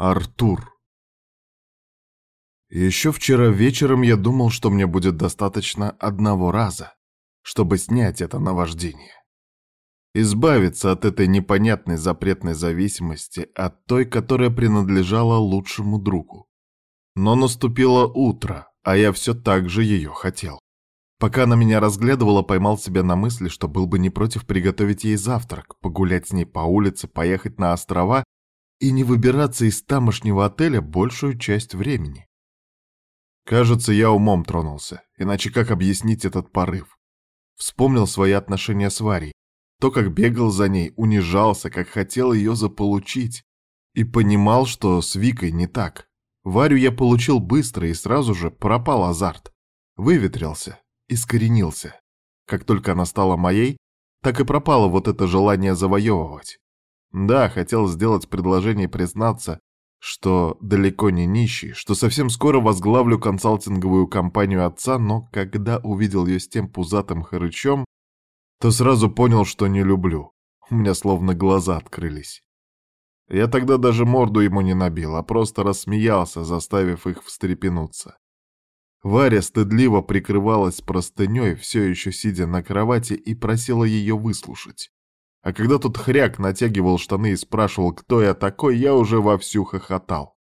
Артур. Еще вчера вечером я думал, что мне будет достаточно одного раза, чтобы снять это наваждение. Избавиться от этой непонятной запретной зависимости от той, которая принадлежала лучшему другу. Но наступило утро, а я все так же ее хотел. Пока она меня разглядывала, поймал себя на мысли, что был бы не против приготовить ей завтрак, погулять с ней по улице, поехать на острова и не выбираться из тамошнего отеля большую часть времени. Кажется, я умом тронулся, иначе как объяснить этот порыв? Вспомнил свои отношения с Варей, то, как бегал за ней, унижался, как хотел ее заполучить, и понимал, что с Викой не так. Варю я получил быстро, и сразу же пропал азарт. Выветрился, искоренился. Как только она стала моей, так и пропало вот это желание завоевывать. Да, хотел сделать предложение признаться, что далеко не нищий, что совсем скоро возглавлю консалтинговую компанию отца, но когда увидел ее с тем пузатым хрычом, то сразу понял, что не люблю. У меня словно глаза открылись. Я тогда даже морду ему не набил, а просто рассмеялся, заставив их встрепенуться. Варя стыдливо прикрывалась простыней, все еще сидя на кровати, и просила ее выслушать. А когда тот хряк натягивал штаны и спрашивал, кто я такой, я уже вовсю хохотал.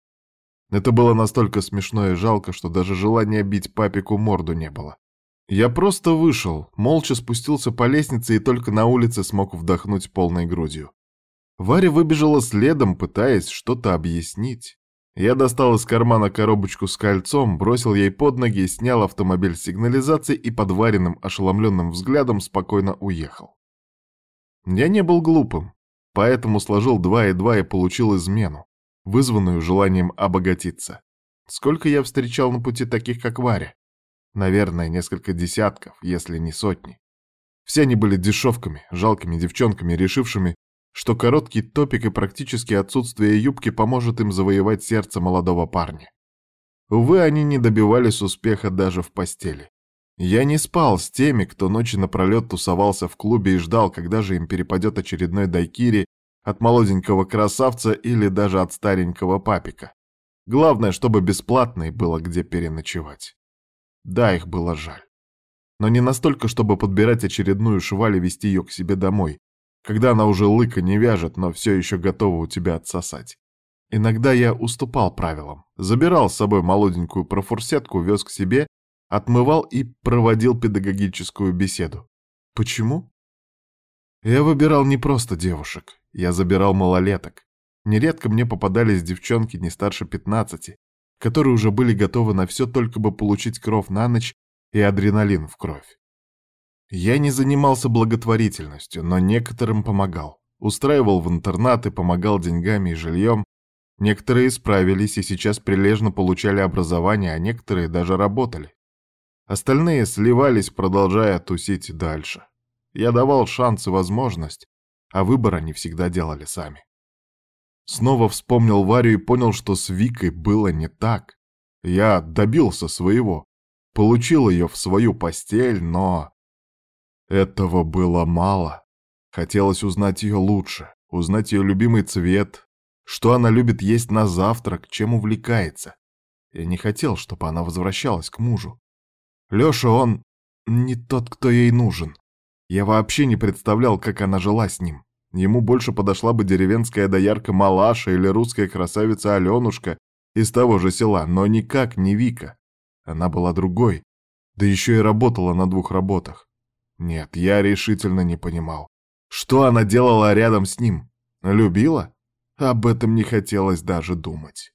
Это было настолько смешно и жалко, что даже желания бить папику морду не было. Я просто вышел, молча спустился по лестнице и только на улице смог вдохнуть полной грудью. Варя выбежала следом, пытаясь что-то объяснить. Я достал из кармана коробочку с кольцом, бросил ей под ноги, снял автомобиль сигнализации и под Вариным ошеломленным взглядом спокойно уехал. Я не был глупым, поэтому сложил два и два и получил измену, вызванную желанием обогатиться. Сколько я встречал на пути таких, как Варя? Наверное, несколько десятков, если не сотни. Все они были дешевками, жалкими девчонками, решившими, что короткий топик и практически отсутствие юбки поможет им завоевать сердце молодого парня. Увы, они не добивались успеха даже в постели. Я не спал с теми, кто ночи напролет тусовался в клубе и ждал, когда же им перепадет очередной дайкири от молоденького красавца или даже от старенького папика. Главное, чтобы бесплатно было где переночевать. Да, их было жаль. Но не настолько, чтобы подбирать очередную шваль и вести ее к себе домой, когда она уже лыка не вяжет, но все еще готова у тебя отсосать. Иногда я уступал правилам, забирал с собой молоденькую профурсетку, вез к себе отмывал и проводил педагогическую беседу. Почему? Я выбирал не просто девушек, я забирал малолеток. Нередко мне попадались девчонки не старше 15, которые уже были готовы на все, только бы получить кров на ночь и адреналин в кровь. Я не занимался благотворительностью, но некоторым помогал. Устраивал в интернаты, помогал деньгами и жильем. Некоторые справились и сейчас прилежно получали образование, а некоторые даже работали. Остальные сливались, продолжая тусить дальше. Я давал шанс и возможность, а выбор они всегда делали сами. Снова вспомнил Варю и понял, что с Викой было не так. Я добился своего, получил ее в свою постель, но... Этого было мало. Хотелось узнать ее лучше, узнать ее любимый цвет, что она любит есть на завтрак, чем увлекается. Я не хотел, чтобы она возвращалась к мужу. Лёша, он не тот, кто ей нужен. Я вообще не представлял, как она жила с ним. Ему больше подошла бы деревенская доярка Малаша или русская красавица Алёнушка из того же села, но никак не Вика. Она была другой, да ещё и работала на двух работах. Нет, я решительно не понимал. Что она делала рядом с ним? Любила? Об этом не хотелось даже думать.